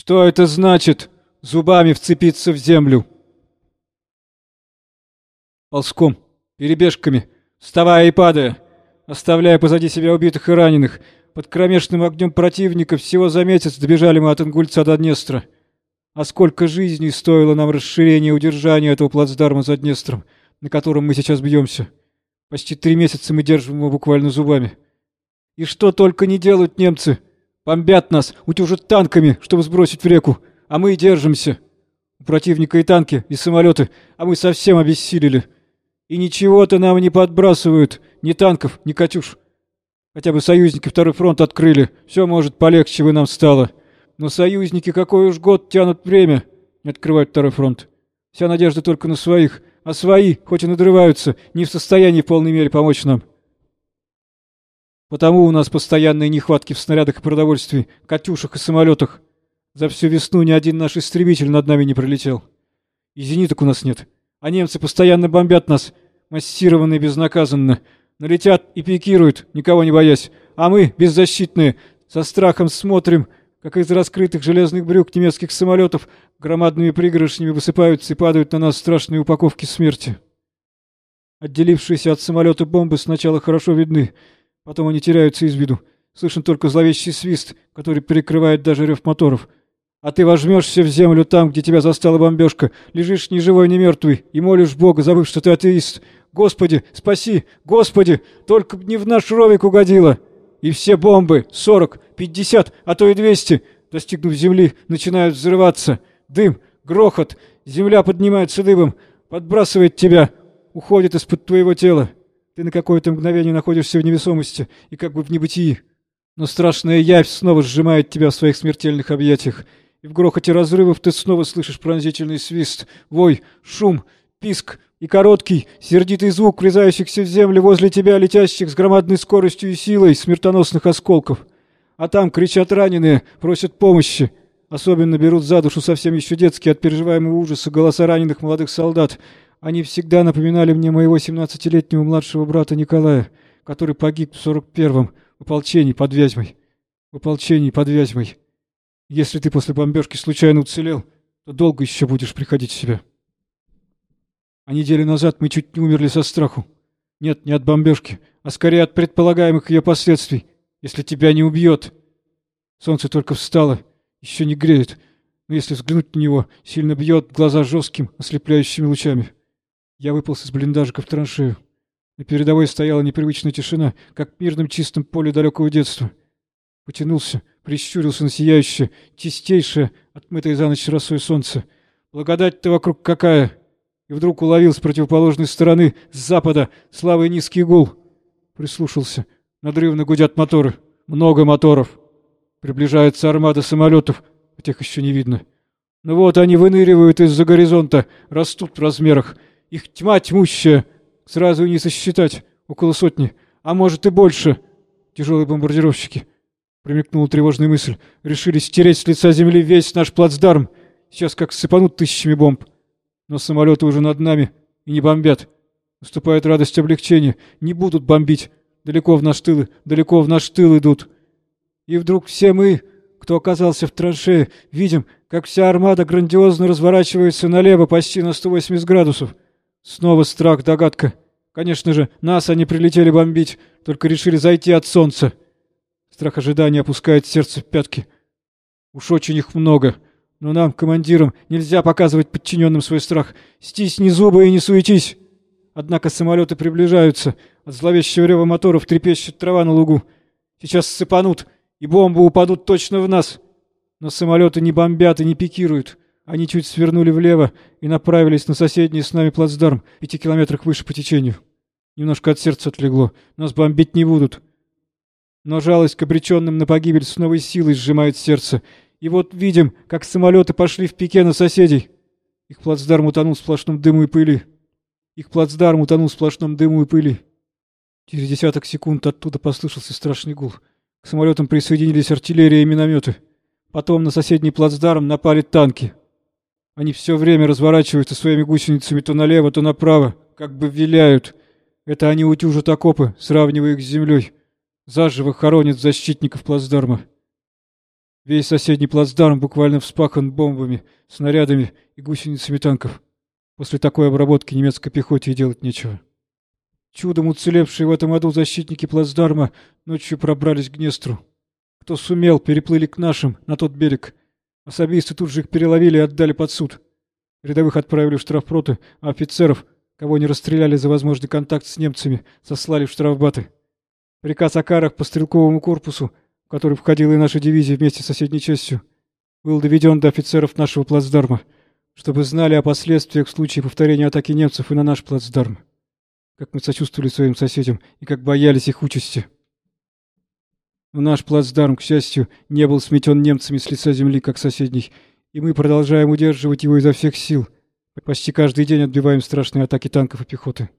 Что это значит? Зубами вцепиться в землю. Ползком, перебежками, вставая и падая, оставляя позади себя убитых и раненых, под кромешным огнем противника всего за месяц добежали мы от Ингульца до Днестра. А сколько жизней стоило нам расширение и удержание этого плацдарма за Днестром, на котором мы сейчас бьемся. Почти три месяца мы держим его буквально зубами. И что только не делают немцы. Бомбят нас, утюжат танками, чтобы сбросить в реку, а мы и держимся. У противника и танки, и самолеты, а мы совсем обессилели. И ничего-то нам не подбрасывают, ни танков, ни «Катюш». Хотя бы союзники второй фронт открыли, все, может, полегче бы нам стало. Но союзники какой уж год тянут время, не открывать второй фронт. Вся надежда только на своих, а свои, хоть и надрываются, не в состоянии в полной мере помочь нам. Потому у нас постоянные нехватки в снарядах и продовольствии, «Катюшах» и самолетах. За всю весну ни один наш истребитель над нами не пролетел. И зениток у нас нет. А немцы постоянно бомбят нас, массированно и безнаказанно. Налетят и пикируют, никого не боясь. А мы, беззащитные, со страхом смотрим, как из раскрытых железных брюк немецких самолетов громадными пригоршнями высыпаются и падают на нас страшные упаковки смерти. Отделившиеся от самолета бомбы сначала хорошо видны, потом они теряются из виду. Слышен только зловещий свист, который перекрывает даже рев моторов. А ты возьмешься в землю там, где тебя застала бомбежка, лежишь ни живой, ни мертвый, и молишь Бога, забыв, что ты атеист. Господи, спаси! Господи! Только не в наш ровик угодило! И все бомбы, сорок, пятьдесят, а то и двести, достигнув земли, начинают взрываться. Дым, грохот, земля поднимается дыбом, подбрасывает тебя, уходит из-под твоего тела. Ты на какое-то мгновение находишься в невесомости и как бы в небытии. Но страшная явь снова сжимает тебя в своих смертельных объятиях, и в грохоте разрывов ты снова слышишь пронзительный свист, вой, шум, писк и короткий, сердитый звук врезающихся в землю возле тебя, летящих с громадной скоростью и силой смертоносных осколков. А там кричат раненые, просят помощи. Особенно берут за душу совсем еще детские от переживаемого ужаса голоса раненых молодых солдат. Они всегда напоминали мне моего семнадцатилетнего младшего брата Николая, который погиб в сорок первом в ополчении под Вязьмой. В ополчении под Вязьмой. Если ты после бомбежки случайно уцелел, то долго еще будешь приходить в себя. А неделю назад мы чуть не умерли со страху. Нет, не от бомбежки, а скорее от предполагаемых ее последствий, если тебя не убьет. Солнце только встало, еще не греет, но если взглянуть на него, сильно бьет глаза жестким, ослепляющими лучами. Я выполз из блиндажика в траншею. На передовой стояла непривычная тишина, как в мирном чистом поле далекого детства. Потянулся, прищурился на сияющее, чистейшее, отмытое за ночь росой солнце. Благодать-то вокруг какая! И вдруг уловил с противоположной стороны, с запада, слабый низкий гул. Прислушался. Надрывно гудят моторы. Много моторов. Приближается армада самолетов, тех еще не видно. Ну вот они выныривают из-за горизонта, растут в размерах. Их тьма тьмущая. Сразу не сосчитать. Около сотни. А может и больше. Тяжелые бомбардировщики. Примекнула тревожная мысль. Решили стереть с лица земли весь наш плацдарм. Сейчас как сыпанут тысячами бомб. Но самолеты уже над нами и не бомбят. Наступает радость облегчения. Не будут бомбить. Далеко в наш тыл, далеко в наш тыл идут. И вдруг все мы, кто оказался в траншее, видим, как вся армада грандиозно разворачивается налево почти на 180 градусов. Снова страх, догадка. Конечно же, нас они прилетели бомбить, только решили зайти от солнца. Страх ожидания опускает сердце в пятки. Уж очень их много. Но нам, командирам, нельзя показывать подчиненным свой страх. Стисни зубы и не суетись. Однако самолеты приближаются. От зловещего рева моторов трепещет трава на лугу. Сейчас сыпанут, и бомбы упадут точно в нас. Но самолеты не бомбят и не пикируют. Они чуть свернули влево и направились на соседний с нами плацдарм, пяти километрах выше по течению. Немножко от сердца отлегло. Нас бомбить не будут. Но жалость к обреченным на погибель с новой силой сжимает сердце. И вот видим, как самолеты пошли в пике на соседей. Их плацдарм утонул в сплошном дыму и пыли. Их плацдарм утонул в сплошном дыму и пыли. Через десяток секунд оттуда послышался страшный гул. К самолетам присоединились артиллерия и минометы. Потом на соседний плацдарм напали танки. Они все время разворачиваются своими гусеницами то налево, то направо, как бы виляют. Это они утюжат окопы, сравнивая их с землей. Заживо хоронят защитников плацдарма. Весь соседний плацдарм буквально вспахан бомбами, снарядами и гусеницами танков. После такой обработки немецкой пехоте и делать нечего. Чудом уцелевшие в этом аду защитники плацдарма ночью пробрались к Днестру. Кто сумел, переплыли к нашим, на тот берег. Особисты тут же их переловили и отдали под суд. Рядовых отправили в штрафпроты, а офицеров, кого не расстреляли за возможный контакт с немцами, сослали в штрафбаты. Приказ о карах по стрелковому корпусу, в который входила и наша дивизия вместе с соседней частью, был доведен до офицеров нашего плацдарма чтобы знали о последствиях в случае повторения атаки немцев и на наш плацдарм. Как мы сочувствовали своим соседям и как боялись их участи. Наш плацдарм, к счастью, не был сметен немцами с лица земли, как соседний, и мы продолжаем удерживать его изо всех сил. Почти каждый день отбиваем страшные атаки танков и пехоты.